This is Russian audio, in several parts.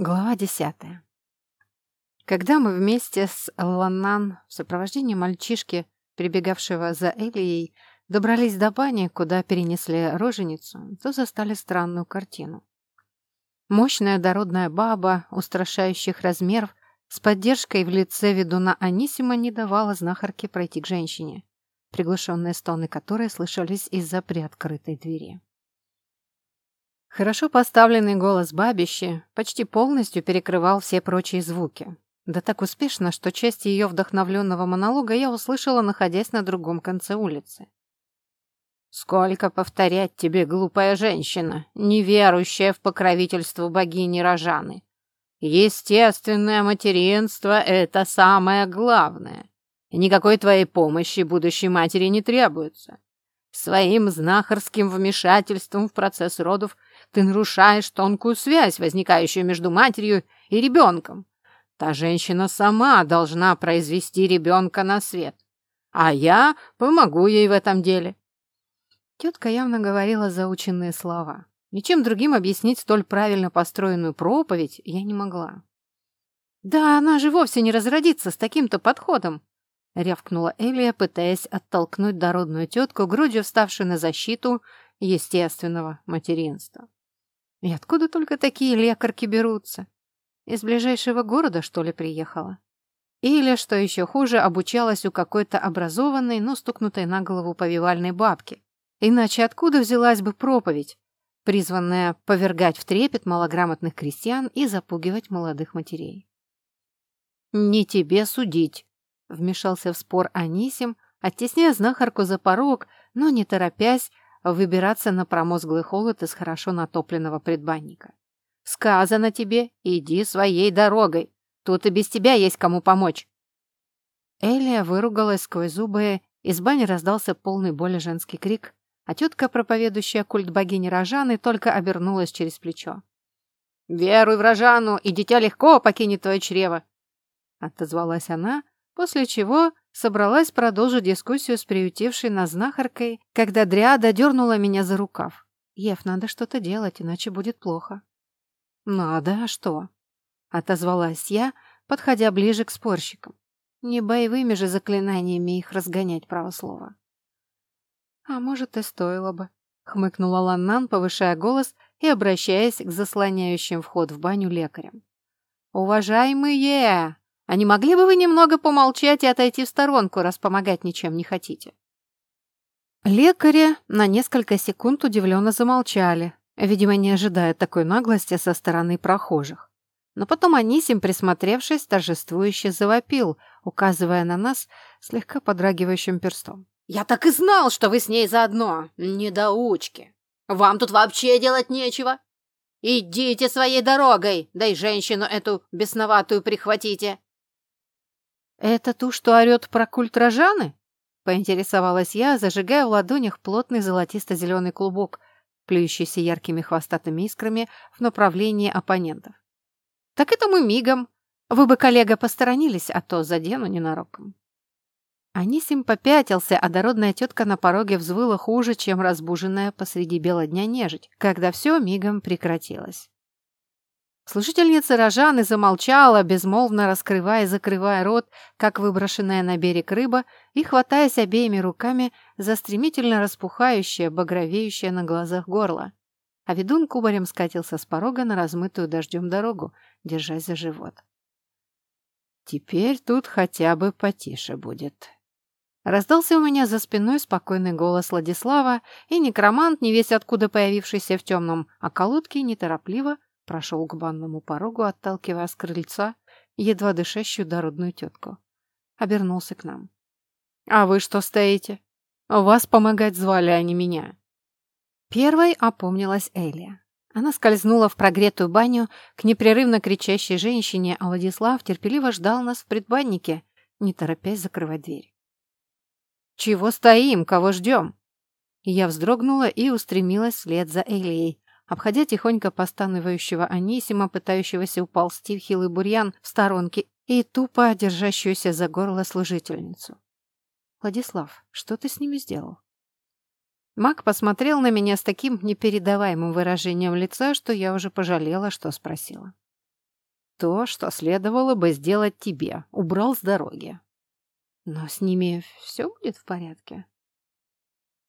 Глава десятая. Когда мы вместе с Ланнан в сопровождении мальчишки, прибегавшего за Элией, добрались до бани, куда перенесли роженицу, то застали странную картину. Мощная дородная баба устрашающих размеров с поддержкой в лице ведуна Анисима не давала знахарке пройти к женщине, приглушенные стоны которой слышались из-за приоткрытой двери. Хорошо поставленный голос бабищи почти полностью перекрывал все прочие звуки. Да так успешно, что часть ее вдохновленного монолога я услышала, находясь на другом конце улицы. «Сколько повторять тебе, глупая женщина, неверующая в покровительство богини Рожаны? Естественное материнство — это самое главное. Никакой твоей помощи будущей матери не требуется. Своим знахарским вмешательством в процесс родов ты нарушаешь тонкую связь, возникающую между матерью и ребенком. Та женщина сама должна произвести ребенка на свет, а я помогу ей в этом деле. Тетка явно говорила заученные слова. Ничем другим объяснить столь правильно построенную проповедь я не могла. «Да она же вовсе не разродится с таким-то подходом!» — рявкнула Элия, пытаясь оттолкнуть дородную тетку, грудью вставшую на защиту естественного материнства. И откуда только такие лекарки берутся? Из ближайшего города, что ли, приехала? Или, что еще хуже, обучалась у какой-то образованной, но стукнутой на голову повивальной бабки. Иначе откуда взялась бы проповедь, призванная повергать в трепет малограмотных крестьян и запугивать молодых матерей? «Не тебе судить», — вмешался в спор Анисим, оттесняя знахарку за порог, но не торопясь, выбираться на промозглый холод из хорошо натопленного предбанника. «Сказано тебе, иди своей дорогой. Тут и без тебя есть кому помочь». Элия выругалась сквозь зубы, из бани раздался полный боли женский крик, а тетка, проповедующая культ богини Рожаны, только обернулась через плечо. «Веруй в Рожану, и дитя легко покинет твое чрево!» Отозвалась она, после чего собралась продолжить дискуссию с приютившей нас знахаркой, когда Дриада дернула меня за рукав. «Ев, надо что-то делать, иначе будет плохо». «Надо, а что?» — отозвалась я, подходя ближе к спорщикам. Не боевыми же заклинаниями их разгонять правослово. «А может, и стоило бы», — хмыкнула Ланнан, повышая голос и обращаясь к заслоняющим вход в баню лекарям. «Уважаемые!» А не могли бы вы немного помолчать и отойти в сторонку, раз помогать ничем не хотите?» Лекари на несколько секунд удивленно замолчали, видимо, не ожидая такой наглости со стороны прохожих. Но потом Анисим, присмотревшись, торжествующе завопил, указывая на нас слегка подрагивающим перстом. «Я так и знал, что вы с ней заодно, недоучки! Вам тут вообще делать нечего! Идите своей дорогой, да и женщину эту бесноватую прихватите!» «Это ту, что орет про культ Рожаны?» — поинтересовалась я, зажигая в ладонях плотный золотисто-зеленый клубок, плюющийся яркими хвостатыми искрами в направлении оппонентов. «Так это мы мигом. Вы бы, коллега, посторонились, а то задену ненароком». Анисим попятился, а дородная тетка на пороге взвыла хуже, чем разбуженная посреди бела дня нежить, когда все мигом прекратилось. Служительница Рожаны замолчала, безмолвно раскрывая и закрывая рот, как выброшенная на берег рыба, и хватаясь обеими руками за стремительно распухающее, багровеющее на глазах горло. А ведун кубарем скатился с порога на размытую дождем дорогу, держась за живот. «Теперь тут хотя бы потише будет», Раздался у меня за спиной спокойный голос Владислава, и некромант, не весь откуда появившийся в темном околотке, неторопливо Прошел к банному порогу, отталкивая с крыльца едва дышащую дородную тетку. Обернулся к нам. «А вы что стоите? Вас помогать звали, а не меня». Первой опомнилась Элия. Она скользнула в прогретую баню к непрерывно кричащей женщине, а Владислав терпеливо ждал нас в предбаннике, не торопясь закрывать дверь. «Чего стоим? Кого ждем?» Я вздрогнула и устремилась вслед за Элией, обходя тихонько постанывающего Анисима, пытающегося уползти в хилый бурьян в сторонке и тупо держащуюся за горло служительницу. «Владислав, что ты с ними сделал?» Мак посмотрел на меня с таким непередаваемым выражением лица, что я уже пожалела, что спросила. То, что следовало бы сделать тебе. Убрал с дороги. Но с ними все будет в порядке.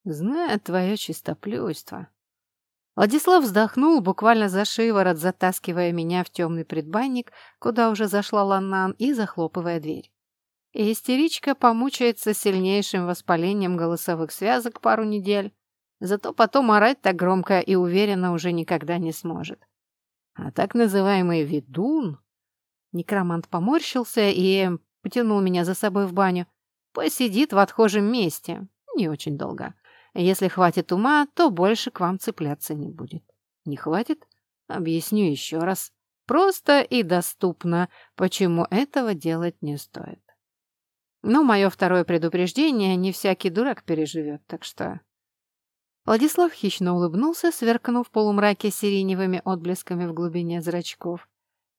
Зная твое чистоплюйство. Владислав вздохнул, буквально за шиворот, затаскивая меня в темный предбанник, куда уже зашла Ланнан, и захлопывая дверь. И истеричка помучается сильнейшим воспалением голосовых связок пару недель, зато потом орать так громко и уверенно уже никогда не сможет. А так называемый ведун... Некромант поморщился и потянул меня за собой в баню. Посидит в отхожем месте. Не очень долго. Если хватит ума, то больше к вам цепляться не будет. Не хватит? Объясню еще раз. Просто и доступно, почему этого делать не стоит. Но мое второе предупреждение не всякий дурак переживет, так что... Владислав хищно улыбнулся, сверкнув в полумраке сиреневыми отблесками в глубине зрачков,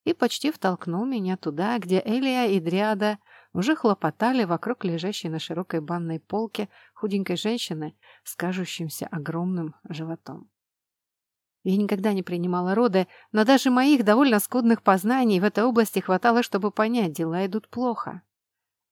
и почти втолкнул меня туда, где Элия и Дриада уже хлопотали вокруг лежащей на широкой банной полке худенькой женщины с кажущимся огромным животом. Я никогда не принимала роды, но даже моих довольно скудных познаний в этой области хватало, чтобы понять, дела идут плохо.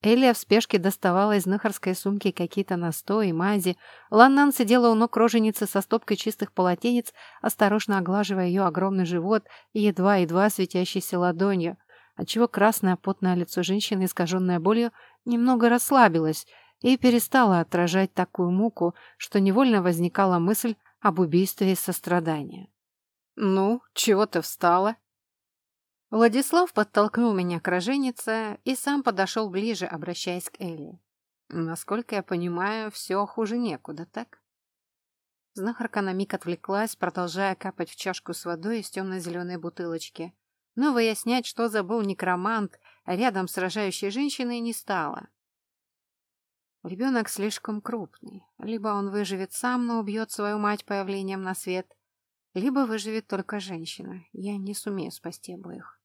Элия в спешке доставала из нахарской сумки какие-то настои, мази. Ланнан сидела у ног роженицы со стопкой чистых полотенец, осторожно оглаживая ее огромный живот и едва-едва светящейся ладонью, отчего красное потное лицо женщины, искаженное болью, немного расслабилось и перестало отражать такую муку, что невольно возникала мысль об убийстве из сострадания. «Ну, чего ты встала?» Владислав подтолкнул меня к роженице и сам подошел ближе, обращаясь к Элли. Насколько я понимаю, все хуже некуда, так? Знахарка на миг отвлеклась, продолжая капать в чашку с водой из темно-зеленой бутылочки. Но выяснять, что забыл некромант, рядом с рожающей женщиной не стало. Ребенок слишком крупный. Либо он выживет сам, но убьет свою мать появлением на свет, либо выживет только женщина. Я не сумею спасти обоих.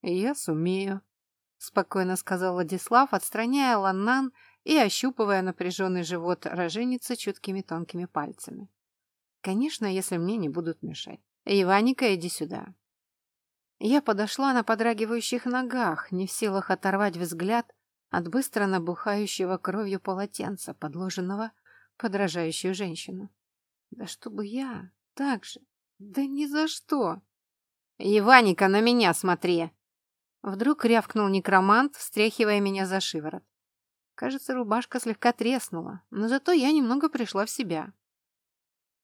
«Я сумею», — спокойно сказал Владислав, отстраняя Ланнан и ощупывая напряженный живот роженицы чуткими тонкими пальцами. «Конечно, если мне не будут мешать. Иваника, иди сюда». Я подошла на подрагивающих ногах, не в силах оторвать взгляд от быстро набухающего кровью полотенца, подложенного под рожающую женщину. Да чтобы я так же? Да ни за что! «Иваника, на меня смотри!» Вдруг рявкнул некромант, встряхивая меня за шиворот. Кажется, рубашка слегка треснула, но зато я немного пришла в себя.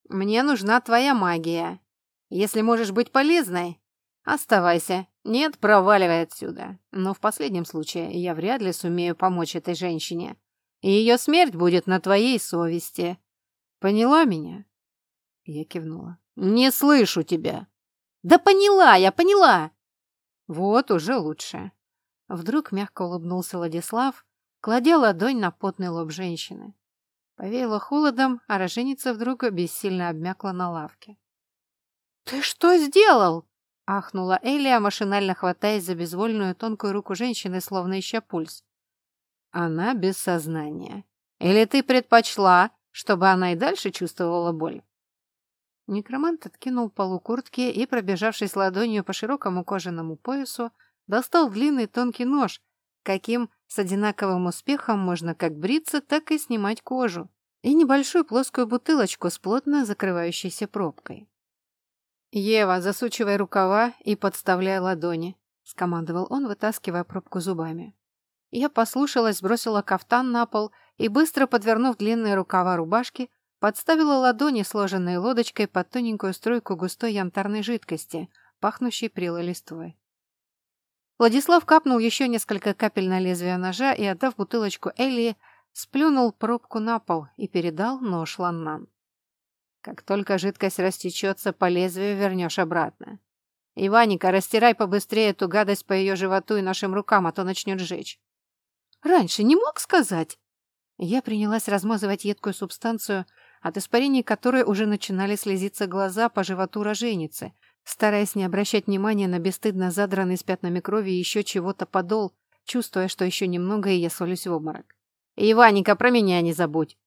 «Мне нужна твоя магия. Если можешь быть полезной, оставайся. Нет, проваливай отсюда. Но в последнем случае я вряд ли сумею помочь этой женщине. И ее смерть будет на твоей совести. Поняла меня?» Я кивнула. «Не слышу тебя». «Да поняла я, поняла!» Вот уже лучше. Вдруг мягко улыбнулся Владислав, кладя ладонь на потный лоб женщины. Повеяло холодом, а роженица вдруг бессильно обмякла на лавке. «Ты что сделал?» — ахнула Элия, машинально хватаясь за безвольную тонкую руку женщины, словно ища пульс. «Она без сознания. Или ты предпочла, чтобы она и дальше чувствовала боль?» Некромант откинул полу куртки и, пробежавшись ладонью по широкому кожаному поясу, достал длинный тонкий нож, каким с одинаковым успехом можно как бриться, так и снимать кожу, и небольшую плоскую бутылочку с плотно закрывающейся пробкой. «Ева, засучивай рукава и подставляй ладони», — скомандовал он, вытаскивая пробку зубами. Я послушалась, бросила кафтан на пол и, быстро подвернув длинные рукава рубашки, Подставила ладони, сложенные лодочкой, под тоненькую струйку густой янтарной жидкости, пахнущей прелой листвой. Владислав капнул еще несколько капель на лезвие ножа и, отдав бутылочку Элли, сплюнул пробку на пол и передал нож Ланнан. Как только жидкость растечется, по лезвию вернешь обратно. Иваника, растирай побыстрее эту гадость по ее животу и нашим рукам, а то начнет жечь. Раньше не мог сказать. Я принялась размазывать едкую субстанцию, от испарений которой уже начинали слезиться глаза по животу роженицы, стараясь не обращать внимания на бесстыдно задранный с пятнами крови еще чего-то подол, чувствуя, что еще немного, и я свалюсь в обморок. «Иваника, про меня не забудь!»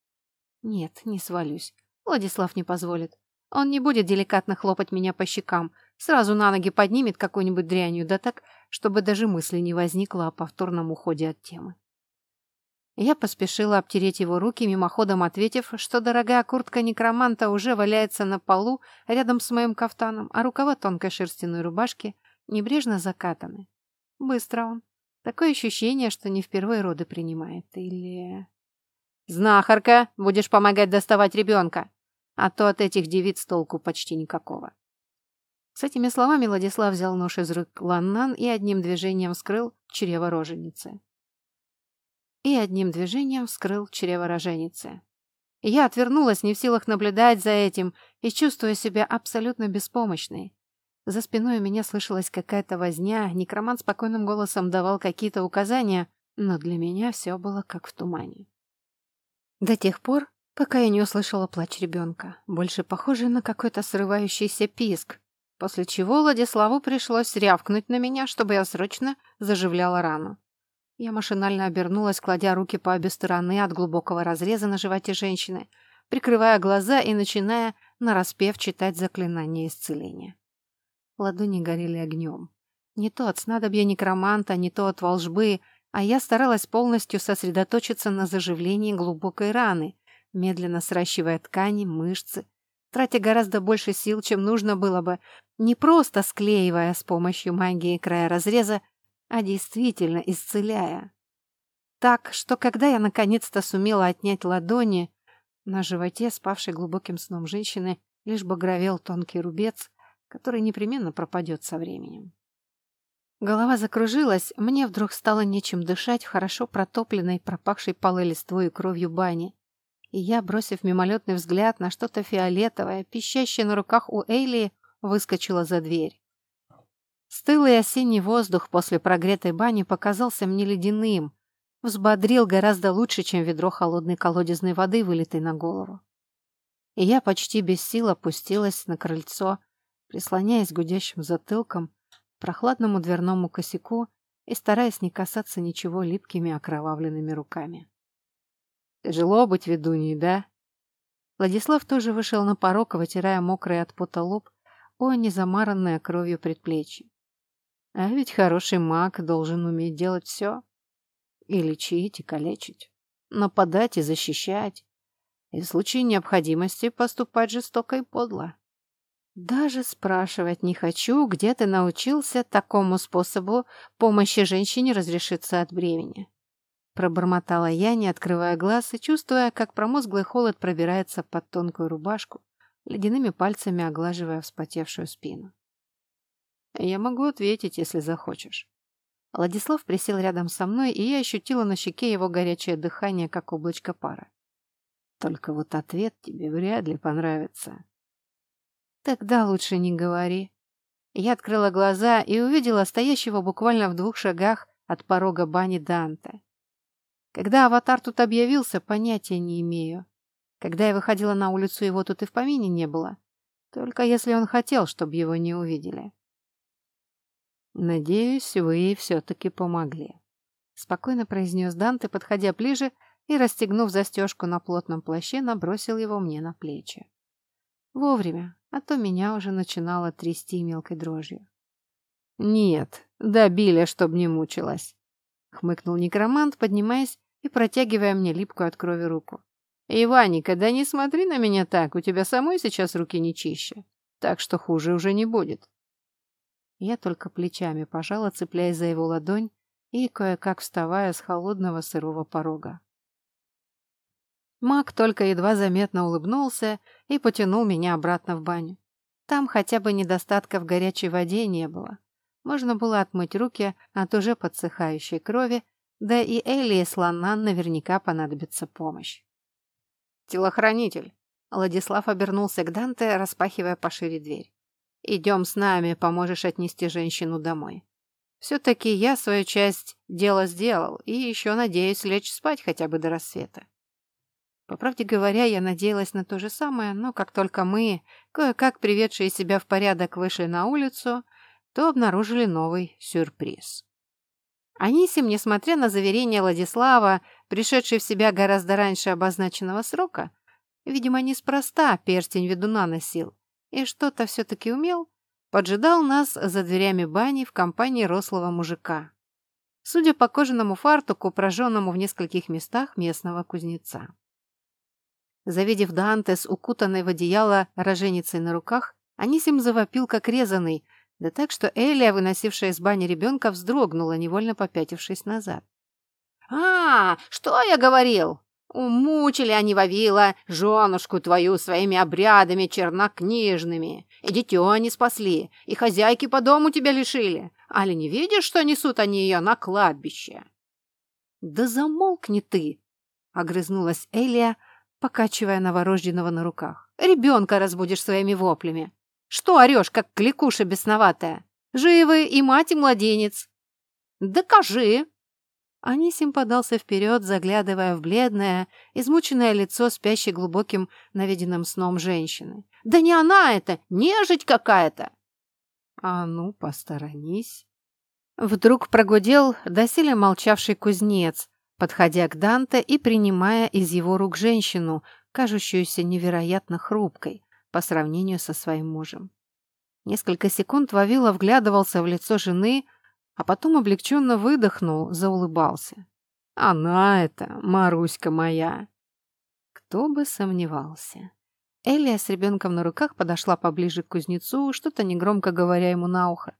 «Нет, не свалюсь. Владислав не позволит. Он не будет деликатно хлопать меня по щекам, Сразу на ноги поднимет какую-нибудь дрянью, да так, чтобы даже мысли не возникло о повторном уходе от темы. Я поспешила обтереть его руки, мимоходом ответив, что дорогая куртка некроманта уже валяется на полу рядом с моим кафтаном, а рукава тонкой шерстяной рубашки небрежно закатаны. Быстро он. Такое ощущение, что не впервые роды принимает. Или... «Знахарка, будешь помогать доставать ребенка, а то от этих девиц толку почти никакого». С этими словами Владислав взял нож из рук Ланнан и одним движением вскрыл чрево роженицы и одним движением вскрыл чрево роженицы. Я отвернулась, не в силах наблюдать за этим и чувствуя себя абсолютно беспомощной. За спиной у меня слышалась какая-то возня, некромант спокойным голосом давал какие-то указания, но для меня все было как в тумане. До тех пор, пока я не услышала плач ребенка, больше похожий на какой-то срывающийся писк, после чего Владиславу пришлось рявкнуть на меня, чтобы я срочно заживляла рану. Я машинально обернулась, кладя руки по обе стороны от глубокого разреза на животе женщины, прикрывая глаза и начиная нараспев читать заклинание исцеления. Ладони горели огнем. Не то от снадобья некроманта, не то от волжбы, а я старалась полностью сосредоточиться на заживлении глубокой раны, медленно сращивая ткани, мышцы, тратя гораздо больше сил, чем нужно было бы, не просто склеивая с помощью магии края разреза, а действительно исцеляя. Так, что когда я наконец-то сумела отнять ладони, на животе спавшей глубоким сном женщины лишь багровел тонкий рубец, который непременно пропадет со временем. Голова закружилась, мне вдруг стало нечем дышать в хорошо протопленной, пропахшей полой листвой и кровью бане. И я, бросив мимолетный взгляд на что-то фиолетовое, пищащее на руках у Эйлии, выскочила за дверь. Стылый осенний воздух после прогретой бани показался мне ледяным, взбодрил гораздо лучше, чем ведро холодной колодезной воды, вылитой на голову. И я почти без сил опустилась на крыльцо, прислоняясь гудящим затылком к прохладному дверному косяку и стараясь не касаться ничего липкими окровавленными руками. «Тяжело быть ведуньей, да?» Владислав тоже вышел на порог, вытирая мокрый от пота лоб о незамаранное кровью предплечье. А ведь хороший маг должен уметь делать все. И лечить, и калечить. Нападать и защищать. И в случае необходимости поступать жестоко и подло. Даже спрашивать не хочу, где ты научился такому способу помощи женщине разрешиться от бремени. Пробормотала я, не открывая глаз и чувствуя, как промозглый холод пробирается под тонкую рубашку, ледяными пальцами оглаживая вспотевшую спину. Я могу ответить, если захочешь. Владислав присел рядом со мной, и я ощутила на щеке его горячее дыхание, как облачко пара. Только вот ответ тебе вряд ли понравится. Тогда лучше не говори. Я открыла глаза и увидела стоящего буквально в двух шагах от порога бани Данте. Когда аватар тут объявился, понятия не имею. Когда я выходила на улицу, его тут и в помине не было. Только если он хотел, чтобы его не увидели. «Надеюсь, вы все-таки помогли», — спокойно произнес Данте, подходя ближе и, расстегнув застежку на плотном плаще, набросил его мне на плечи. Вовремя, а то меня уже начинало трясти мелкой дрожью. «Нет, добили, чтоб не мучилась», — хмыкнул некромант, поднимаясь и протягивая мне липкую от крови руку. «Иваника, да не смотри на меня так, у тебя самой сейчас руки не чище, так что хуже уже не будет». Я только плечами пожала, цепляясь за его ладонь и кое-как вставая с холодного сырого порога. Маг только едва заметно улыбнулся и потянул меня обратно в баню. Там хотя бы недостатка в горячей воде не было. Можно было отмыть руки от уже подсыхающей крови, да и Элли и Слонан наверняка понадобится помощь. «Телохранитель!» Владислав обернулся к Данте, распахивая пошире дверь. Идем с нами, поможешь отнести женщину домой. Все-таки я свою часть дела сделал и еще надеюсь лечь спать хотя бы до рассвета. По правде говоря, я надеялась на то же самое, но как только мы, кое-как приведшие себя в порядок, вышли на улицу, то обнаружили новый сюрприз. Анисим, несмотря на заверение Владислава, пришедший в себя гораздо раньше обозначенного срока, видимо, неспроста перстень ведуна носил, и что-то все-таки умел, поджидал нас за дверями бани в компании рослого мужика. Судя по кожаному фартуку, прожженному в нескольких местах местного кузнеца. Завидев Данте с укутанной в одеяло роженицей на руках, Анисим завопил, как резанный, да так, что Элия, выносившая из бани ребенка, вздрогнула, невольно попятившись назад. «А, что я говорил? Умучили они Вавила, женушку твою, своими обрядами чернокнижными. И дитё они спасли, и хозяйки по дому тебя лишили. Али не видишь, что несут они ее на кладбище?» «Да замолкни ты!» — огрызнулась Элия, покачивая новорожденного на руках. «Ребенка разбудишь своими воплями. Что орешь, как кликуша бесноватая? Живы и мать, и младенец!» «Докажи!» Анисим подался вперед, заглядывая в бледное, измученное лицо спящей глубоким наведенным сном женщины. «Да не она это! Нежить какая-то!» «А ну, посторонись!» Вдруг прогудел доселе молчавший кузнец, подходя к Данте и принимая из его рук женщину, кажущуюся невероятно хрупкой по сравнению со своим мужем. Несколько секунд Вавила вглядывался в лицо жены, а потом облегченно выдохнул, заулыбался. «Она это, Маруська моя!» Кто бы сомневался. Элия с ребенком на руках подошла поближе к кузнецу, что-то негромко говоря ему на ухо,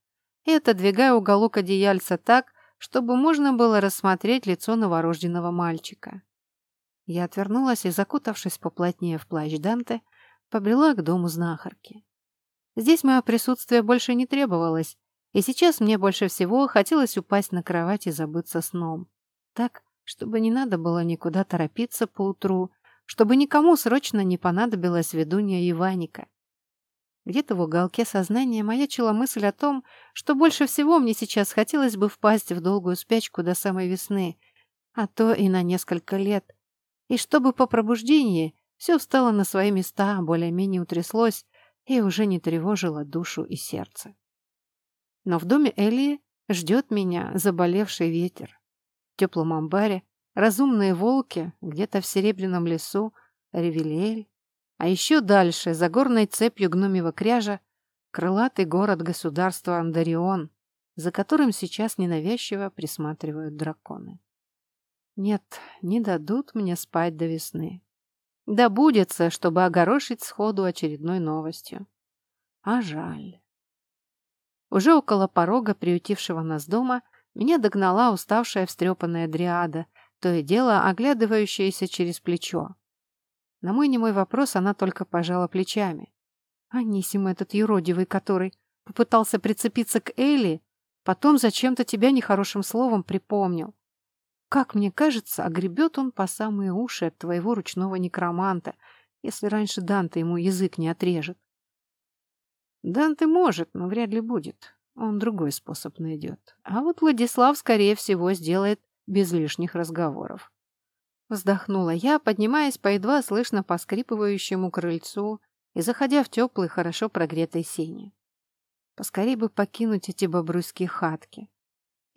и отодвигая уголок одеяльца так, чтобы можно было рассмотреть лицо новорожденного мальчика. Я отвернулась и, закутавшись поплотнее в плащ Данте, побрела к дому знахарки. Здесь мое присутствие больше не требовалось, и сейчас мне больше всего хотелось упасть на кровать и забыться сном. Так, чтобы не надо было никуда торопиться поутру, чтобы никому срочно не понадобилась ведунья Иваника. Где-то в уголке сознания маячила мысль о том, что больше всего мне сейчас хотелось бы впасть в долгую спячку до самой весны, а то и на несколько лет. И чтобы по пробуждении все встало на свои места, более-менее утряслось и уже не тревожило душу и сердце. Но в доме Элии ждет меня заболевший ветер. В теплом амбаре разумные волки где-то в серебряном лесу, ревелиэль, а еще дальше, за горной цепью гномьего кряжа, крылатый город-государства Андарион, за которым сейчас ненавязчиво присматривают драконы. Нет, не дадут мне спать до весны. Да будется, чтобы огорошить сходу очередной новостью. А жаль. Уже около порога приютившего нас дома меня догнала уставшая встрепанная дриада, то и дело оглядывающаяся через плечо. На мой немой вопрос она только пожала плечами. Анисим этот юродивый, который попытался прицепиться к Элли, потом зачем-то тебя нехорошим словом припомнил. Как мне кажется, огребет он по самые уши от твоего ручного некроманта, если раньше Данте ему язык не отрежет. Данте может, но вряд ли будет. Он другой способ найдет. А вот Владислав, скорее всего, сделает без лишних разговоров. Вздохнула я, поднимаясь по едва слышно поскрипывающему крыльцу и заходя в теплый, хорошо прогретой сене. Поскорей бы покинуть эти бобруйские хатки.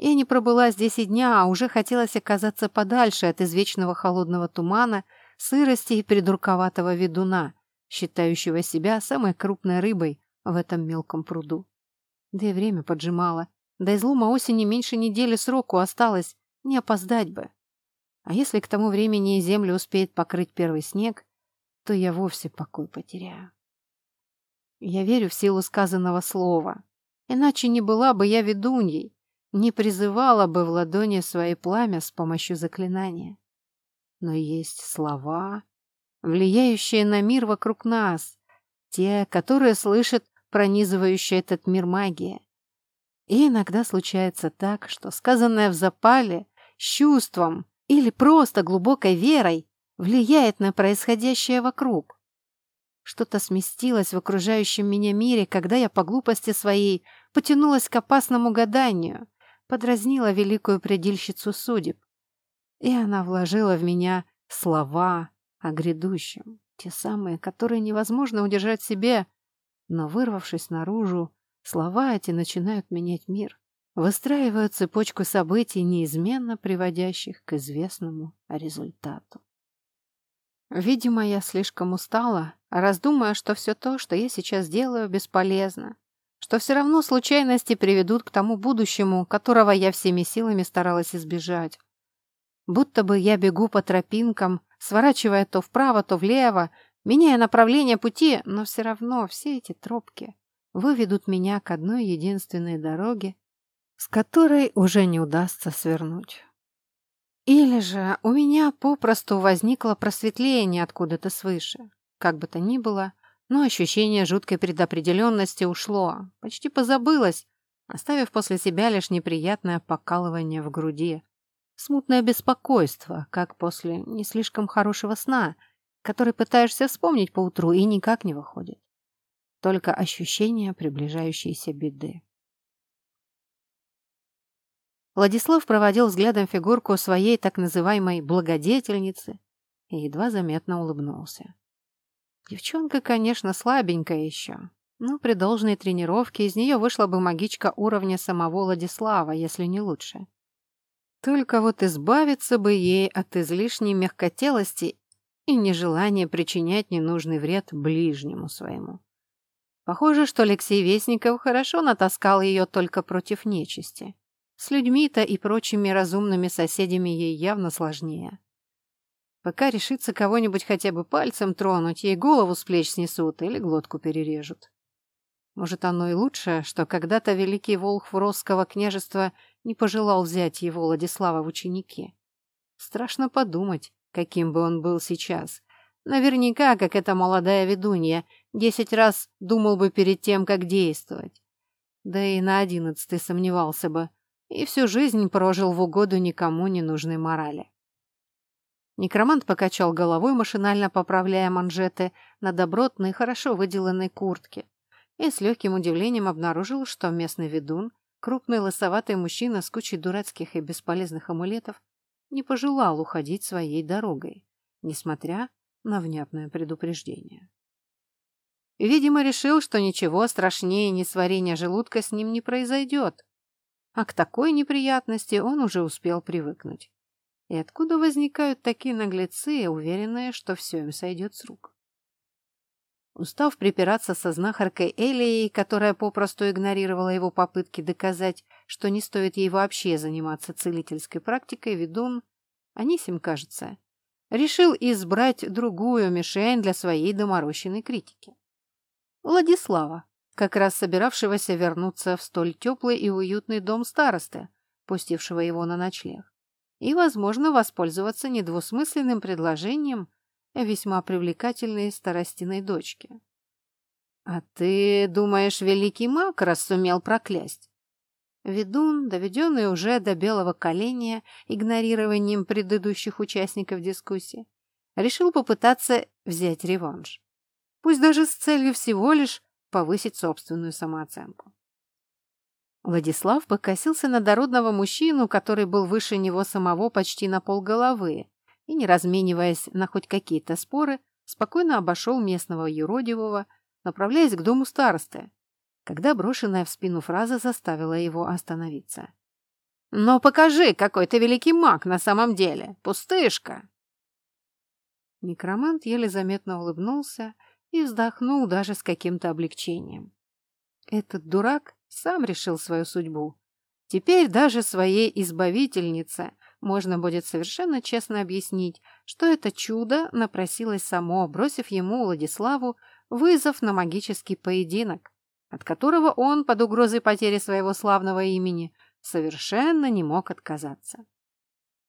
Я не пробыла здесь и дня, а уже хотелось оказаться подальше от извечного холодного тумана, сырости и придурковатого ведуна, считающего себя самой крупной рыбой в этом мелком пруду. Да и время поджимало. До излома осени меньше недели сроку осталось, не опоздать бы. А если к тому времени землю успеет покрыть первый снег, то я вовсе покой потеряю. Я верю в силу сказанного слова. Иначе не была бы я ведуньей, не призывала бы в ладони свои пламя с помощью заклинания. Но есть слова, влияющие на мир вокруг нас, те, которые слышит пронизывающая этот мир магия. И иногда случается так, что сказанное в запале, чувством или просто глубокой верой влияет на происходящее вокруг. Что-то сместилось в окружающем меня мире, когда я по глупости своей потянулась к опасному гаданию, подразнила великую предельщицу судеб. И она вложила в меня слова о грядущем, те самые, которые невозможно удержать себе, но, вырвавшись наружу, слова эти начинают менять мир, выстраивая цепочку событий, неизменно приводящих к известному результату. Видимо, я слишком устала, раздумывая, что все то, что я сейчас делаю, бесполезно, что все равно случайности приведут к тому будущему, которого я всеми силами старалась избежать. Будто бы я бегу по тропинкам, сворачивая то вправо, то влево, меняя направление пути, но все равно все эти тропки выведут меня к одной единственной дороге, с которой уже не удастся свернуть. Или же у меня попросту возникло просветление откуда-то свыше. Как бы то ни было, но ощущение жуткой предопределенности ушло, почти позабылось, оставив после себя лишь неприятное покалывание в груди. Смутное беспокойство, как после не слишком хорошего сна, который пытаешься вспомнить поутру и никак не выходит. Только ощущение приближающейся беды. Владислав проводил взглядом фигурку своей так называемой «благодетельницы» и едва заметно улыбнулся. Девчонка, конечно, слабенькая еще, но при должной тренировке из нее вышла бы магичка уровня самого Владислава, если не лучше. Только вот избавиться бы ей от излишней мягкотелости и нежелания причинять ненужный вред ближнему своему. Похоже, что Алексей Вестников хорошо натаскал ее только против нечисти. С людьми-то и прочими разумными соседями ей явно сложнее. Пока решится кого-нибудь хотя бы пальцем тронуть, ей голову с плеч снесут или глотку перережут. Может, оно и лучше, что когда-то великий волхв Росского княжества не пожелал взять его Владислава в ученики. Страшно подумать, каким бы он был сейчас. Наверняка, как эта молодая ведунья, десять раз думал бы перед тем, как действовать. Да и на одиннадцатый сомневался бы, и всю жизнь прожил в угоду никому не нужной морали. Некромант покачал головой, машинально поправляя манжеты на добротной, хорошо выделанной куртке, и с легким удивлением обнаружил, что местный ведун, крупный лысоватый мужчина с кучей дурацких и бесполезных амулетов, не пожелал уходить своей дорогой, несмотря на внятное предупреждение. Видимо, решил, что ничего страшнее несварения желудка с ним не произойдет, а к такой неприятности он уже успел привыкнуть. И откуда возникают такие наглецы, уверенные, что все им сойдет с рук? Устав припираться со знахаркой Элией, которая попросту игнорировала его попытки доказать, что не стоит ей вообще заниматься целительской практикой, ведун, Анисим, кажется, решил избрать другую мишень для своей доморощенной критики. Владислава, как раз собиравшегося вернуться в столь теплый и уютный дом старосты, пустившего его на ночлег, и, возможно, воспользоваться недвусмысленным предложением весьма привлекательной старостиной дочки. «А ты думаешь, великий маг раз сумел проклясть?» Ведун, доведенный уже до белого коленя игнорированием предыдущих участников дискуссии, решил попытаться взять реванш. Пусть даже с целью всего лишь повысить собственную самооценку. Владислав покосился на дородного мужчину, который был выше него самого почти на полголовы, и, не размениваясь на хоть какие-то споры, спокойно обошел местного юродивого, направляясь к дому старосты, когда брошенная в спину фраза заставила его остановиться. «Но покажи, какой ты великий маг на самом деле, пустышка!» Некромант еле заметно улыбнулся и вздохнул даже с каким-то облегчением. Этот дурак сам решил свою судьбу. Теперь даже своей избавительнице можно будет совершенно честно объяснить, что это чудо напросилось само, бросив ему, Владиславу, вызов на магический поединок, от которого он, под угрозой потери своего славного имени, совершенно не мог отказаться.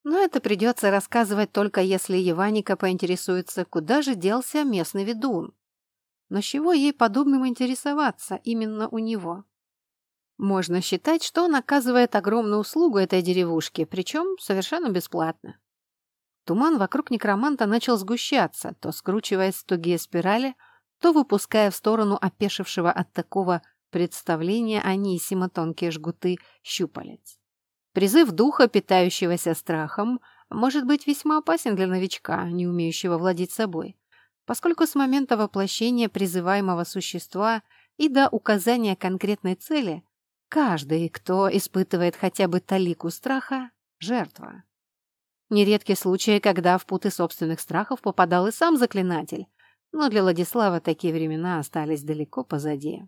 Но это придется рассказывать только если Еваника поинтересуется, куда же делся местный ведун. Но с чего ей подобным интересоваться именно у него? Можно считать, что он оказывает огромную услугу этой деревушке, причем совершенно бесплатно. Туман вокруг некроманта начал сгущаться, то скручиваясь в тугие спирали, то выпуская в сторону опешившего от такого представления Анисима тонкие жгуты щупалец. Призыв духа, питающегося страхом, может быть весьма опасен для новичка, не умеющего владеть собой поскольку с момента воплощения призываемого существа и до указания конкретной цели каждый, кто испытывает хотя бы талику страха, жертва. Нередки случаи, когда в путы собственных страхов попадал и сам заклинатель, но для Владислава такие времена остались далеко позади.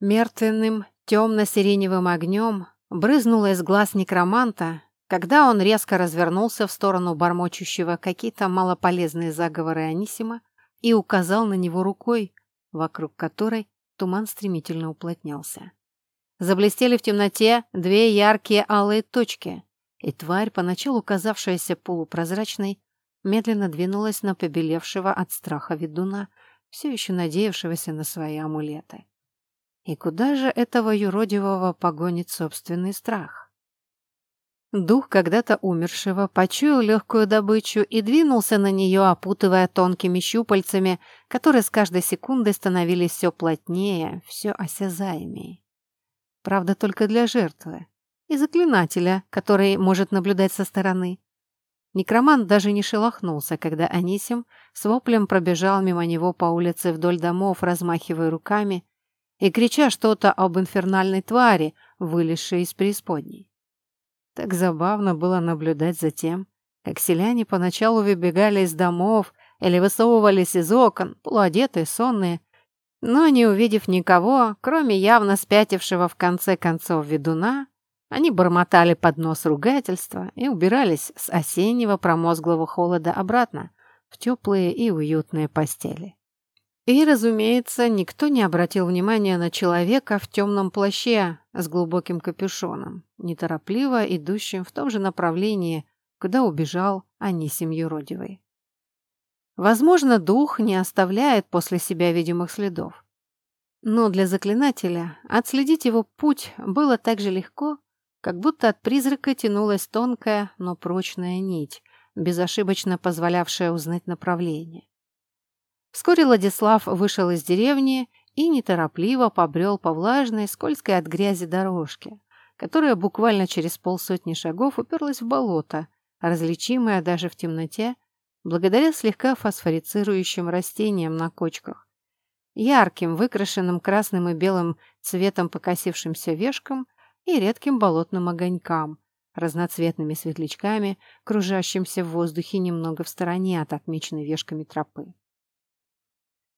Мертвенным темно-сиреневым огнем брызнуло из глаз некроманта, когда он резко развернулся в сторону бормочущего какие-то малополезные заговоры Анисима и указал на него рукой, вокруг которой туман стремительно уплотнялся. Заблестели в темноте две яркие алые точки, и тварь, поначалу казавшаяся полупрозрачной, медленно двинулась на побелевшего от страха ведуна, все еще надеявшегося на свои амулеты. И куда же этого юродивого погонит собственный страх? Дух когда-то умершего почуял легкую добычу и двинулся на нее, опутывая тонкими щупальцами, которые с каждой секундой становились все плотнее, все осязаемее. Правда, только для жертвы и заклинателя, который может наблюдать со стороны. Некромант даже не шелохнулся, когда Анисим с воплем пробежал мимо него по улице вдоль домов, размахивая руками и крича что-то об инфернальной твари, вылезшей из преисподней. Так забавно было наблюдать за тем, как селяне поначалу выбегали из домов или высовывались из окон, полуодетые, сонные, но, не увидев никого, кроме явно спятившего в конце концов ведуна, они бормотали под нос ругательства и убирались с осеннего промозглого холода обратно в теплые и уютные постели. И, разумеется, никто не обратил внимания на человека в темном плаще с глубоким капюшоном, неторопливо идущим в том же направлении, куда убежал Анисим Юродивый. Возможно, дух не оставляет после себя видимых следов. Но для заклинателя отследить его путь было так же легко, как будто от призрака тянулась тонкая, но прочная нить, безошибочно позволявшая узнать направление. Вскоре Владислав вышел из деревни и неторопливо побрел по влажной, скользкой от грязи дорожке, которая буквально через полсотни шагов уперлась в болото, различимое даже в темноте, благодаря слегка фосфорицирующим растениям на кочках, ярким, выкрашенным красным и белым цветом покосившимся вешкам и редким болотным огонькам, разноцветными светлячками, кружащимся в воздухе немного в стороне от отмеченной вешками тропы.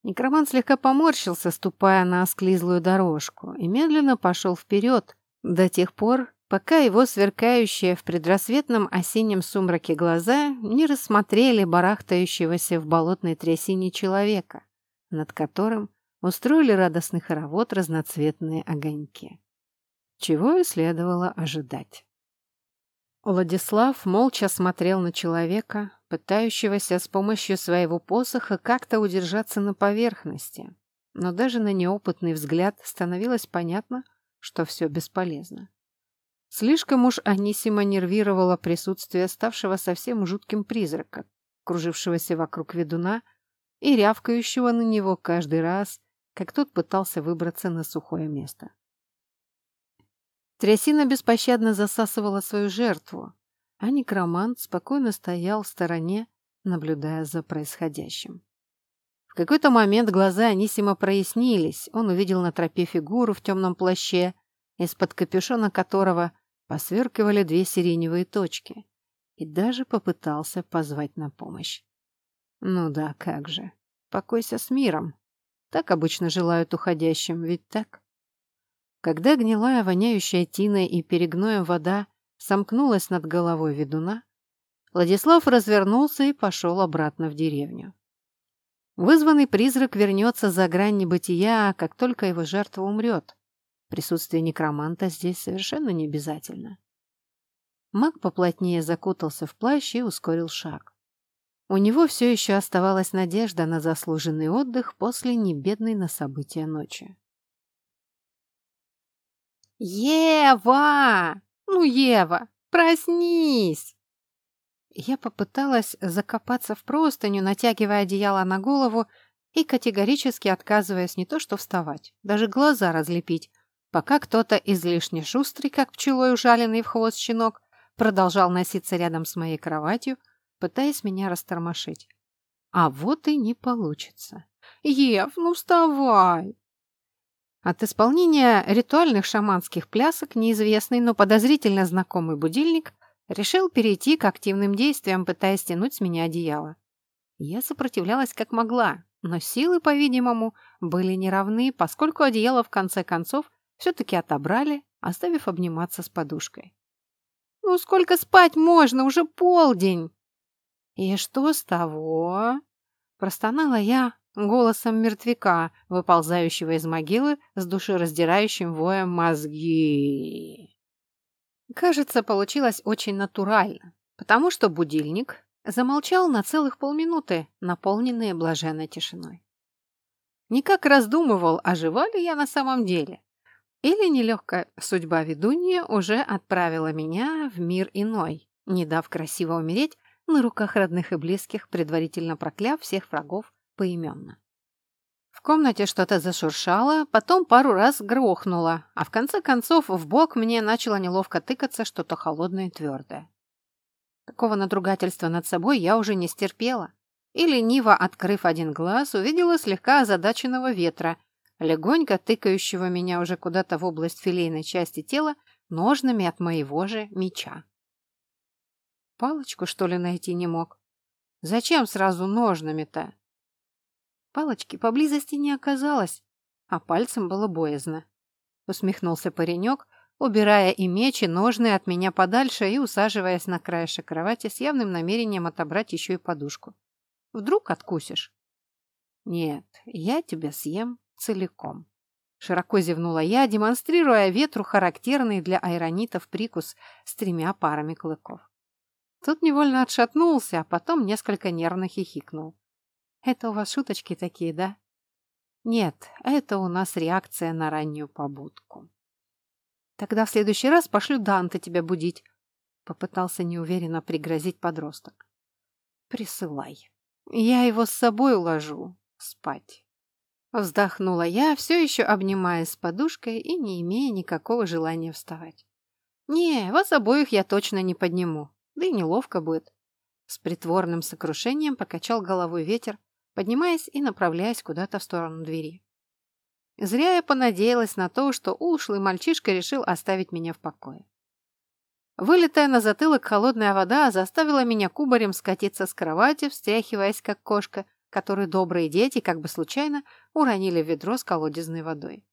Некроман слегка поморщился, ступая на осклизлую дорожку, и медленно пошел вперед до тех пор, пока его сверкающие в предрассветном осеннем сумраке глаза не рассмотрели барахтающегося в болотной трясине человека, над которым устроили радостный хоровод разноцветные огоньки чего и следовало ожидать. Владислав молча смотрел на человека, пытающегося с помощью своего посоха как-то удержаться на поверхности, но даже на неопытный взгляд становилось понятно, что все бесполезно. Слишком уж Анисима нервировало присутствие ставшего совсем жутким призрака, кружившегося вокруг ведуна и рявкающего на него каждый раз, как тот пытался выбраться на сухое место. Трясина беспощадно засасывала свою жертву, а некромант спокойно стоял в стороне, наблюдая за происходящим. В какой-то момент глаза Анисима прояснились. Он увидел на тропе фигуру в темном плаще, из-под капюшона которого посверкивали две сиреневые точки, и даже попытался позвать на помощь. Ну да, как же. Покойся с миром. Так обычно желают уходящим, ведь так? Когда гнилая, воняющая тиной и перегноем вода сомкнулась над головой ведуна, Владислав развернулся и пошел обратно в деревню. Вызванный призрак вернется за грань небытия, как только его жертва умрет. Присутствие некроманта здесь совершенно не обязательно. Маг поплотнее закутался в плащ и ускорил шаг. У него все еще оставалась надежда на заслуженный отдых после небедной на события ночи. «Ева! Ну, Ева, проснись!» Я попыталась закопаться в простыню, натягивая одеяло на голову и категорически отказываясь не то что вставать, даже глаза разлепить, пока кто-то излишне шустрый, как пчелой ужаленный в хвост щенок, продолжал носиться рядом с моей кроватью, пытаясь меня растормошить. А вот и не получится. «Ев, ну вставай!» От исполнения ритуальных шаманских плясок неизвестный, но подозрительно знакомый будильник решил перейти к активным действиям, пытаясь стянуть с меня одеяло. Я сопротивлялась как могла, Но силы, по-видимому, были неравны, поскольку одеяло в конце концов все-таки отобрали, оставив обниматься с подушкой. «Ну сколько спать можно? Уже полдень!» «И что с того?» Простонала я голосом мертвяка, выползающего из могилы с душераздирающим воем мозги. Кажется, получилось очень натурально, потому что будильник замолчал на целых полминуты, наполненные блаженной тишиной. Никак раздумывал, ожива ли я на самом деле, или нелегкая судьба ведунья уже отправила меня в мир иной, не дав красиво умереть на руках родных и близких, предварительно прокляв всех врагов поименно. В комнате что-то зашуршало, потом пару раз грохнуло, а в конце концов в бок мне начало неловко тыкаться что-то холодное и твердое. Такого надругательства над собой я уже не стерпела. И лениво, открыв один глаз, увидела слегка озадаченного ветра, легонько тыкающего меня уже куда-то в область филейной части тела ножными от моего же меча. Палочку, что ли, найти не мог? Зачем сразу ножными-то? Палочки поблизости не оказалось, а пальцем было боязно. Усмехнулся паренек, убирая и меч, и ножны от меня подальше и усаживаясь на краешек кровати с явным намерением отобрать еще и подушку. Вдруг откусишь? Нет, я тебя съем целиком. Широко зевнула я, демонстрируя ветру характерный для айронитов прикус с тремя парами клыков. Тут невольно отшатнулся, а потом несколько нервно хихикнул. «Это у вас шуточки такие, да?» «Нет, это у нас реакция на раннюю побудку». «Тогда в следующий раз пошлю Данте тебя будить», — попытался неуверенно пригрозить подросток. «Присылай. Я его с собой уложу спать». Вздохнула я, все еще обнимаясь с подушкой и не имея никакого желания вставать. «Не, вас обоих я точно не подниму да и неловко будет. С притворным сокрушением покачал головой ветер, поднимаясь и направляясь куда-то в сторону двери. Зря я понадеялась на то, что ушлый мальчишка решил оставить меня в покое. Вылетая на затылок холодная вода заставила меня кубарем скатиться с кровати, встряхиваясь как кошка, которую добрые дети, как бы случайно, уронили в ведро с колодезной водой.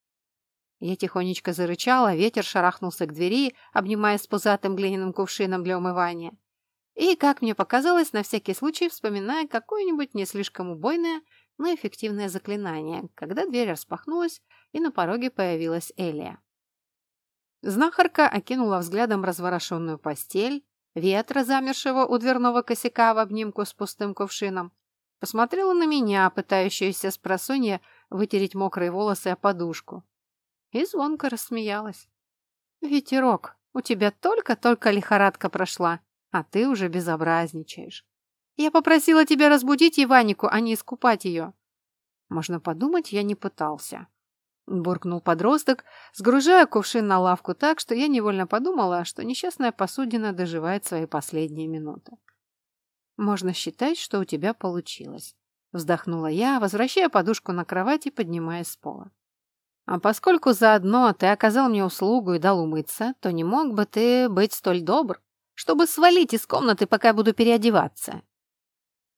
Я тихонечко зарычала, ветер шарахнулся к двери, обнимая с пузатым глиняным кувшином для умывания. И, как мне показалось, на всякий случай вспоминая какое-нибудь не слишком убойное, но эффективное заклинание, когда дверь распахнулась, и на пороге появилась Элия. Знахарка окинула взглядом разворошенную постель, ветра, замершего у дверного косяка в обнимку с пустым кувшином, посмотрела на меня, пытающуюся с просонья вытереть мокрые волосы о подушку, и звонко рассмеялась. «Ветерок, у тебя только-только лихорадка прошла, а ты уже безобразничаешь. Я попросила тебя разбудить Иванику, а не искупать ее». «Можно подумать, я не пытался», — буркнул подросток, сгружая кувшин на лавку так, что я невольно подумала, что несчастная посудина доживает свои последние минуты. «Можно считать, что у тебя получилось», — вздохнула я, возвращая подушку на кровать и поднимаясь с пола. А поскольку заодно ты оказал мне услугу и дал умыться, то не мог бы ты быть столь добр, чтобы свалить из комнаты, пока я буду переодеваться.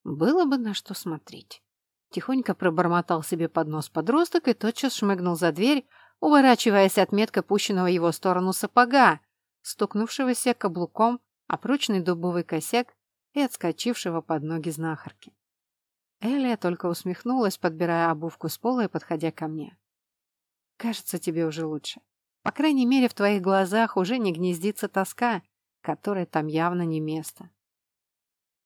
Было бы на что смотреть. Тихонько пробормотал себе под нос подросток и тотчас шмыгнул за дверь, уворачиваясь от метко пущенного его сторону сапога, стукнувшегося каблуком о прочный дубовый косяк и отскочившего под ноги знахарки. Элия только усмехнулась, подбирая обувку с пола и подходя ко мне. Кажется, тебе уже лучше. По крайней мере, в твоих глазах уже не гнездится тоска, которой там явно не место.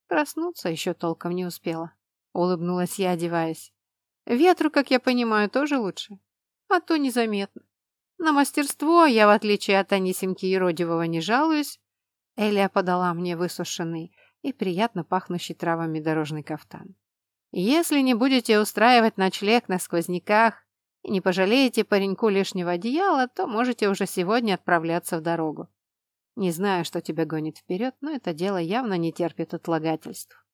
Проснуться еще толком не успела. Улыбнулась я, одеваясь. Ветру, как я понимаю, тоже лучше. А то незаметно. На мастерство я, в отличие от Анисимки Еродивого, не жалуюсь. Элия подала мне высушенный и приятно пахнущий травами дорожный кафтан. Если не будете устраивать ночлег на сквозняках и не пожалеете пареньку лишнего одеяла, то можете уже сегодня отправляться в дорогу. Не знаю, что тебя гонит вперед, но это дело явно не терпит отлагательств.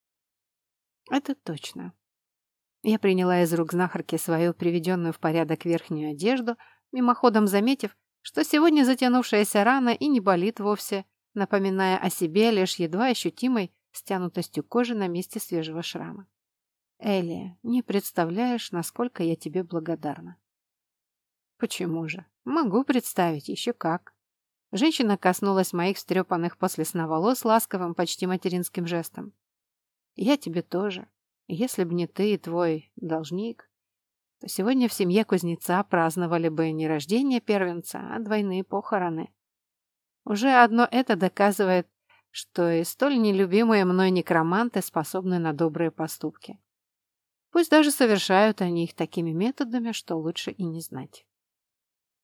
Это точно. Я приняла из рук знахарки свою приведенную в порядок верхнюю одежду, мимоходом заметив, что сегодня затянувшаяся рана и не болит вовсе, напоминая о себе лишь едва ощутимой стянутостью кожи на месте свежего шрама. Элия, не представляешь, насколько я тебе благодарна. Почему же? Могу представить, еще как. Женщина коснулась моих встрепанных после сна волос ласковым, почти материнским жестом. Я тебе тоже. Если б не ты и твой должник, то сегодня в семье кузнеца праздновали бы не рождение первенца, а двойные похороны. Уже одно это доказывает, что и столь нелюбимые мной некроманты способны на добрые поступки. Пусть даже совершают они их такими методами, что лучше и не знать.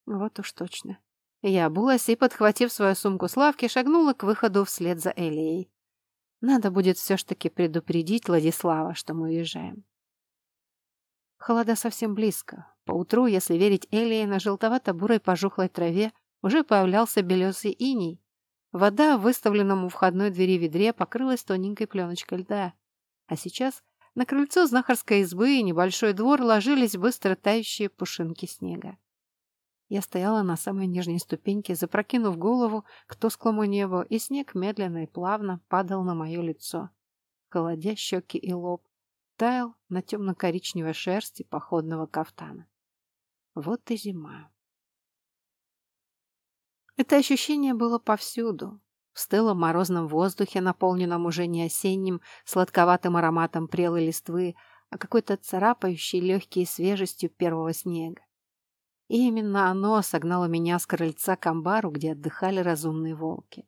Вот уж точно. Я обулась и, подхватив свою сумку с лавки, шагнула к выходу вслед за Элией. Надо будет все ж таки предупредить Владислава, что мы уезжаем. Холода совсем близко. Поутру, если верить Элии, на желтовато-бурой пожухлой траве уже появлялся белесый иней. Вода в выставленном у входной двери ведре покрылась тоненькой пленочкой льда. А сейчас на крыльцо знахарской избы и небольшой двор ложились быстро тающие пушинки снега. Я стояла на самой нижней ступеньке, запрокинув голову к тусклому небу, и снег медленно и плавно падал на мое лицо, холодя щеки и лоб, таял на темно-коричневой шерсти походного кафтана. Вот и зима. Это ощущение было повсюду, в стылом морозном воздухе, наполненном уже не осенним, сладковатым ароматом прелой листвы, а какой-то царапающей легкой свежестью первого снега. И именно оно согнало меня с крыльца к амбару, где отдыхали разумные волки.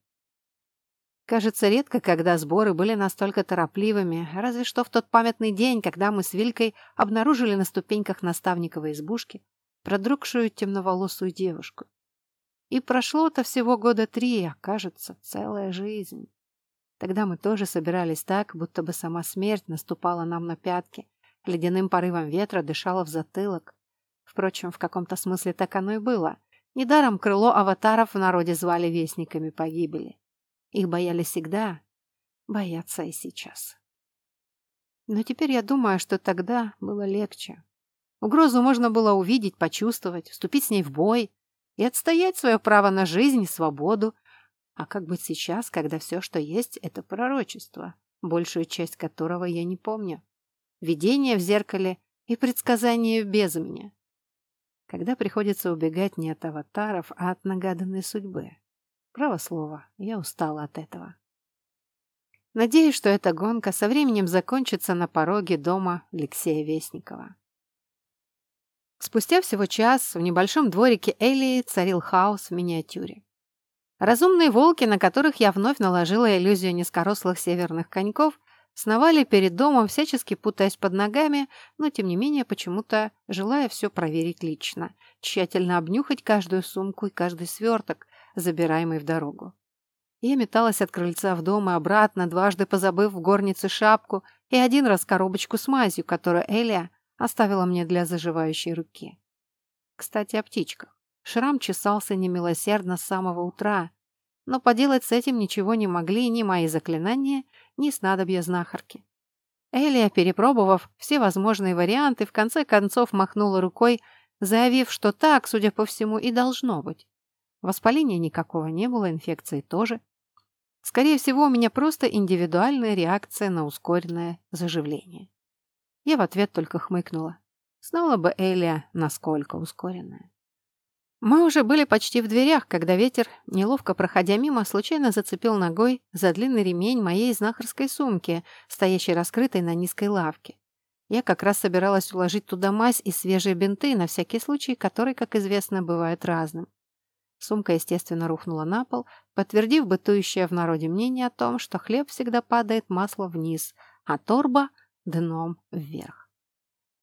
Кажется, редко, когда сборы были настолько торопливыми, разве что в тот памятный день, когда мы с Вилькой обнаружили на ступеньках наставниковой избушки продрогшую темноволосую девушку. И прошло-то всего года три, а кажется, целая жизнь. Тогда мы тоже собирались так, будто бы сама смерть наступала нам на пятки, ледяным порывом ветра дышала в затылок. Впрочем, в каком-то смысле так оно и было. Недаром крыло аватаров в народе звали вестниками погибели. Их боялись всегда, боятся и сейчас. Но теперь я думаю, что тогда было легче. Угрозу можно было увидеть, почувствовать, вступить с ней в бой, и отстоять свое право на жизнь и свободу. А как быть сейчас, когда все, что есть, это пророчество, большую часть которого я не помню? Видение в зеркале и предсказание без меня. Когда приходится убегать не от аватаров, а от нагаданной судьбы. Право слово, я устала от этого. Надеюсь, что эта гонка со временем закончится на пороге дома Алексея Вестникова. Спустя всего час в небольшом дворике Элии царил хаос в миниатюре. Разумные волки, на которых я вновь наложила иллюзию низкорослых северных коньков, сновали перед домом, всячески путаясь под ногами, но, тем не менее, почему-то желая все проверить лично, тщательно обнюхать каждую сумку и каждый сверток, забираемый в дорогу. Я металась от крыльца в дом и обратно, дважды позабыв в горнице шапку и один раз коробочку с мазью, которую Элия Оставила мне для заживающей руки. Кстати, о птичках. Шрам чесался немилосердно с самого утра, но поделать с этим ничего не могли ни мои заклинания, ни снадобья знахарки. Элия, перепробовав все возможные варианты, в конце концов махнула рукой, заявив, что так, судя по всему, и должно быть. Воспаления никакого не было, инфекции тоже. Скорее всего, у меня просто индивидуальная реакция на ускоренное заживление. Я в ответ только хмыкнула. Знала бы Элия, насколько ускоренная. Мы уже были почти в дверях, когда ветер, неловко проходя мимо, случайно зацепил ногой за длинный ремень моей знахарской сумки, стоящей раскрытой на низкой лавке. Я как раз собиралась уложить туда мазь и свежие бинты, на всякий случай, который, как известно, бывает разным. Сумка, естественно, рухнула на пол, подтвердив бытующее в народе мнение о том, что хлеб всегда падает масло вниз, а торба дном вверх.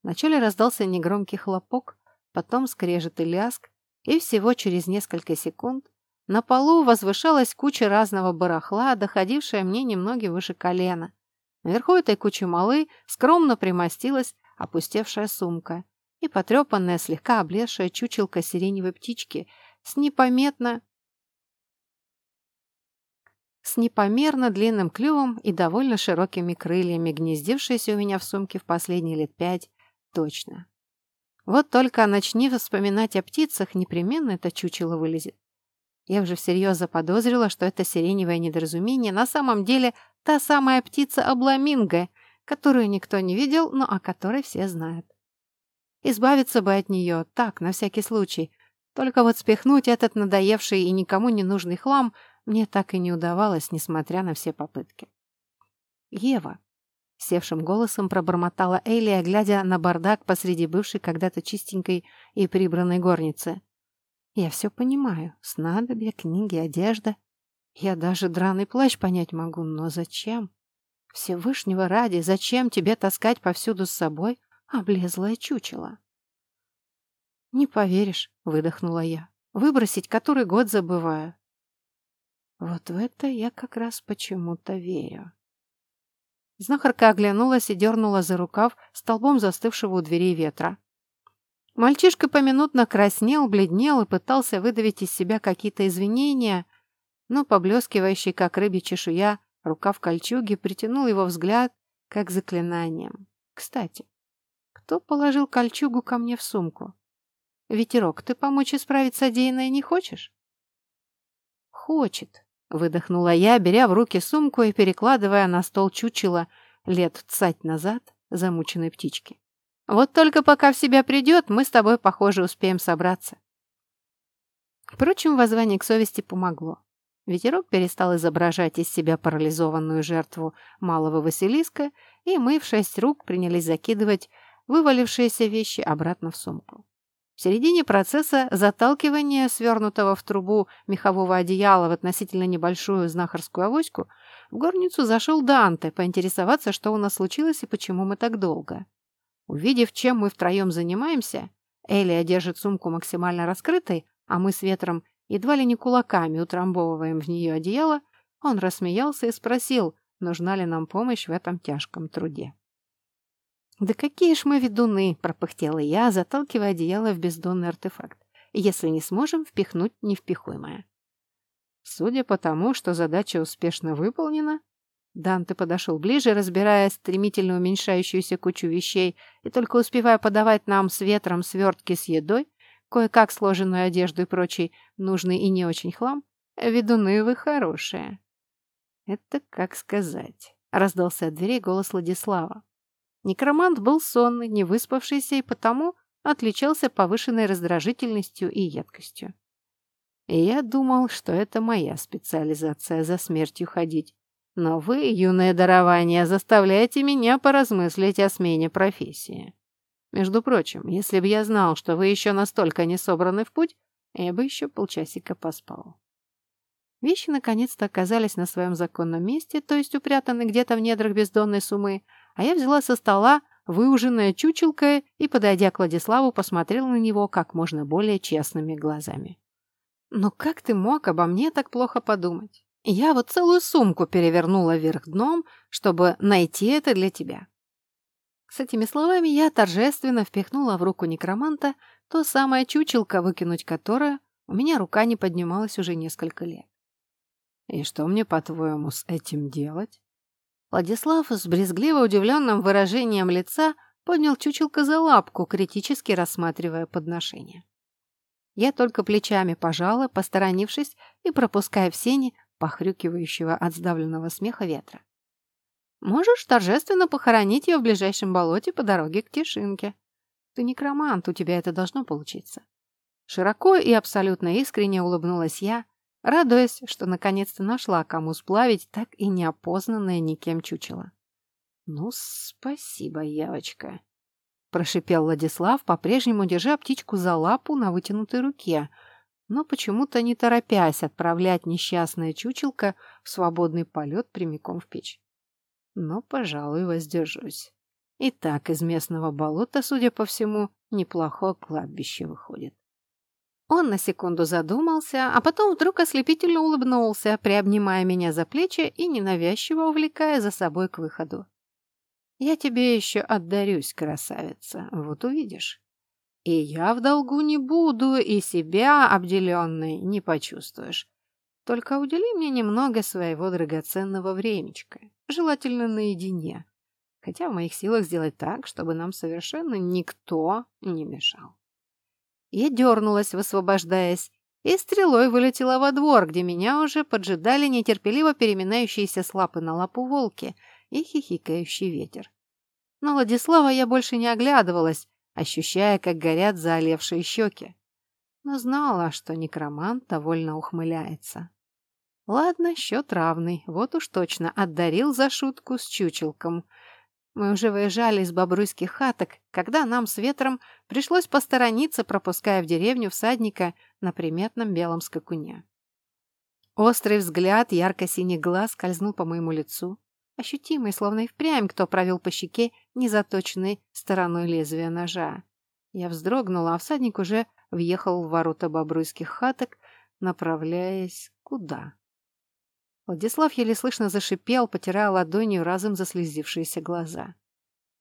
Вначале раздался негромкий хлопок, потом скрежет и ляск, и всего через несколько секунд на полу возвышалась куча разного барахла, доходившая мне немного выше колена. Наверху этой кучи малы скромно примостилась опустевшая сумка и потрепанная, слегка облезшая чучелка сиреневой птички с непометно с непомерно длинным клювом и довольно широкими крыльями, гнездившейся у меня в сумке в последние лет пять, точно. Вот только начни вспоминать о птицах, непременно это чучело вылезет. Я уже всерьез заподозрила, что это сиреневое недоразумение на самом деле та самая птица-обламинго, которую никто не видел, но о которой все знают. Избавиться бы от нее, так, на всякий случай. Только вот спихнуть этот надоевший и никому не нужный хлам мне так и не удавалось, несмотря на все попытки. «Ева», — севшим голосом пробормотала Элия, глядя на бардак посреди бывшей когда-то чистенькой и прибранной горницы. «Я все понимаю. Снадобья, книги, одежда. Я даже драный плащ понять могу, но зачем? Всевышнего ради, зачем тебе таскать повсюду с собой облезлое чучело?» «Не поверишь», — выдохнула я. «Выбросить который год забываю». Вот в это я как раз почему-то верю. Знахарка оглянулась и дернула за рукав столбом застывшего у дверей ветра. Мальчишка поминутно краснел, бледнел и пытался выдавить из себя какие-то извинения, но поблескивающий, как рыбья чешуя, рукав кольчуги притянул его взгляд, как заклинанием. Кстати, кто положил кольчугу ко мне в сумку? Ветерок, ты помочь исправить содеянное не хочешь? Хочет, выдохнула я, беря в руки сумку и перекладывая на стол чучело лет цать назад замученной птички. Вот только пока в себя придет, мы с тобой, похоже, успеем собраться. Впрочем, воззвание к совести помогло. Ветерок перестал изображать из себя парализованную жертву малого Василиска, и мы в шесть рук принялись закидывать вывалившиеся вещи обратно в сумку. В середине процесса заталкивания свернутого в трубу мехового одеяла в относительно небольшую знахарскую авоську в горницу зашел Данте поинтересоваться, что у нас случилось и почему мы так долго. Увидев, чем мы втроем занимаемся, Элия держит сумку максимально раскрытой, а мы с ветром едва ли не кулаками утрамбовываем в нее одеяло, он рассмеялся и спросил, нужна ли нам помощь в этом тяжком труде. «Да какие ж мы ведуны!» – пропыхтела я, заталкивая одеяло в бездонный артефакт. «Если не сможем, впихнуть невпихуемое». Судя по тому, что задача успешно выполнена, Данте подошел ближе, разбирая стремительно уменьшающуюся кучу вещей и только успевая подавать нам с ветром свертки с едой, кое-как сложенную одежду и прочий нужный и не очень хлам, ведуны вы хорошие. «Это как сказать», — раздался от дверей голос Владислава. Некромант был сонный, не выспавшийся и потому отличался повышенной раздражительностью и едкостью. И я думал, что это моя специализация за смертью ходить. Но вы, юное дарование, заставляете меня поразмыслить о смене профессии. Между прочим, если бы я знал, что вы еще настолько не собраны в путь, я бы еще полчасика поспал. Вещи наконец-то оказались на своем законном месте, то есть упрятаны где-то в недрах бездонной суммы, а я взяла со стола выуженное чучелко и, подойдя к Владиславу, посмотрела на него как можно более честными глазами. «Но как ты мог обо мне так плохо подумать? Я вот целую сумку перевернула вверх дном, чтобы найти это для тебя». С этими словами я торжественно впихнула в руку некроманта то самое чучелко, выкинуть которое у меня рука не поднималась уже несколько лет. «И что мне, по-твоему, с этим делать?» Владислав с брезгливо удивленным выражением лица поднял чучелка за лапку, критически рассматривая подношение. Я только плечами пожала, посторонившись и пропуская в сени похрюкивающего от сдавленного смеха ветра. «Можешь торжественно похоронить ее в ближайшем болоте по дороге к Тишинке. Ты некромант, у тебя это должно получиться». Широко и абсолютно искренне улыбнулась я, радуясь, что наконец-то нашла, кому сплавить так и неопознанное никем чучело. «Ну, спасибо, Явочка», — прошипел Владислав, по-прежнему держа птичку за лапу на вытянутой руке, но почему-то не торопясь отправлять несчастное чучелко в свободный полет прямиком в печь. Но, пожалуй, воздержусь. И так из местного болота, судя по всему, неплохое кладбище выходит. Он на секунду задумался, а потом вдруг ослепительно улыбнулся, приобнимая меня за плечи и ненавязчиво увлекая за собой к выходу. «Я тебе еще отдарюсь, красавица, вот увидишь. И я в долгу не буду, и себя обделенной не почувствуешь. Только удели мне немного своего драгоценного времечка, желательно наедине, хотя в моих силах сделать так, чтобы нам совершенно никто не мешал». Я дернулась, высвобождаясь, и стрелой вылетела во двор, где меня уже поджидали нетерпеливо переминающиеся с лапы на лапу волки и хихикающий ветер. На Владислава я больше не оглядывалась, ощущая, как горят заолевшие щеки. Но знала, что некромант довольно ухмыляется. Ладно, счет равный, вот уж точно, отдарил за шутку с чучелком. Мы уже выезжали из бобруйских хаток, когда нам с ветром пришлось посторониться, пропуская в деревню всадника на приметном белом скакуне. Острый взгляд ярко-синих глаз скользнул по моему лицу, ощутимый, словно и впрямь кто провел по щеке незаточенной стороной лезвия ножа. Я вздрогнула, а всадник уже въехал в ворота бобруйских хаток, направляясь куда? Владислав еле слышно зашипел, потирая ладонью разом заслезившиеся глаза.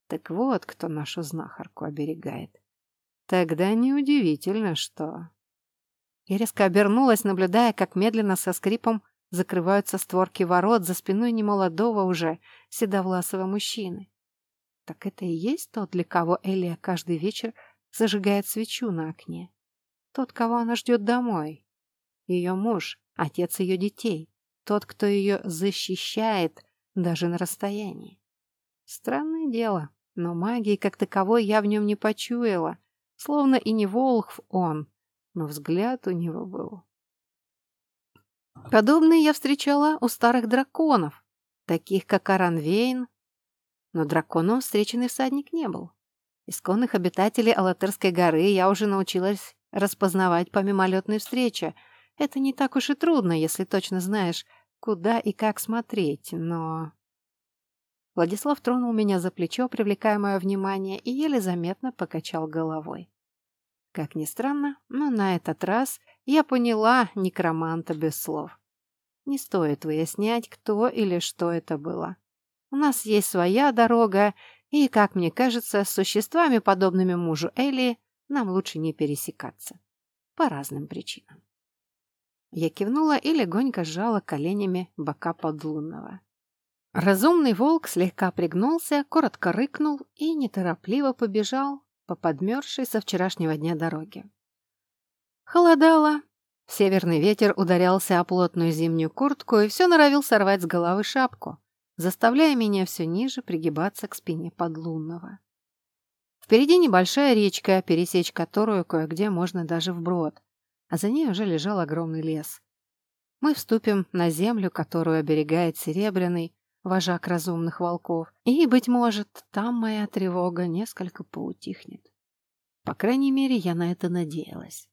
Так вот, кто нашу знахарку оберегает. Тогда неудивительно, что... Я резко обернулась, наблюдая, как медленно со скрипом закрываются створки ворот за спиной немолодого уже седовласого мужчины. Так это и есть тот, для кого Элия каждый вечер зажигает свечу на окне. Тот, кого она ждет домой. Ее муж, отец ее детей. Тот, кто ее защищает даже на расстоянии. Странное дело, но магии как таковой я в нем не почуяла. Словно и не волхв он, но взгляд у него был Подобные я встречала у старых драконов, таких как Аранвейн, но драконом встреченный всадник не был. Исконных обитателей Алатырской горы я уже научилась распознавать по мимолетной встрече. Это не так уж и трудно, если точно знаешь, куда и как смотреть, но... Владислав тронул меня за плечо, привлекая мое внимание, и еле заметно покачал головой. Как ни странно, но на этот раз я поняла некроманта без слов. Не стоит выяснять, кто или что это было. У нас есть своя дорога, и, как мне кажется, с существами, подобными мужу Элли, нам лучше не пересекаться. По разным причинам. Я кивнула и легонько сжала коленями бока подлунного. Разумный волк слегка пригнулся, коротко рыкнул и неторопливо побежал по подмерзшей со вчерашнего дня дороге. Холодало. Северный ветер ударялся о плотную зимнюю куртку и все норовил сорвать с головы шапку, заставляя меня все ниже пригибаться к спине подлунного. Впереди небольшая речка, пересечь которую кое-где можно даже вброд, а за ней уже лежал огромный лес. Мы вступим на землю, которую оберегает Серебряный, вожак разумных волков, и, быть может, там моя тревога несколько поутихнет. По крайней мере, я на это надеялась.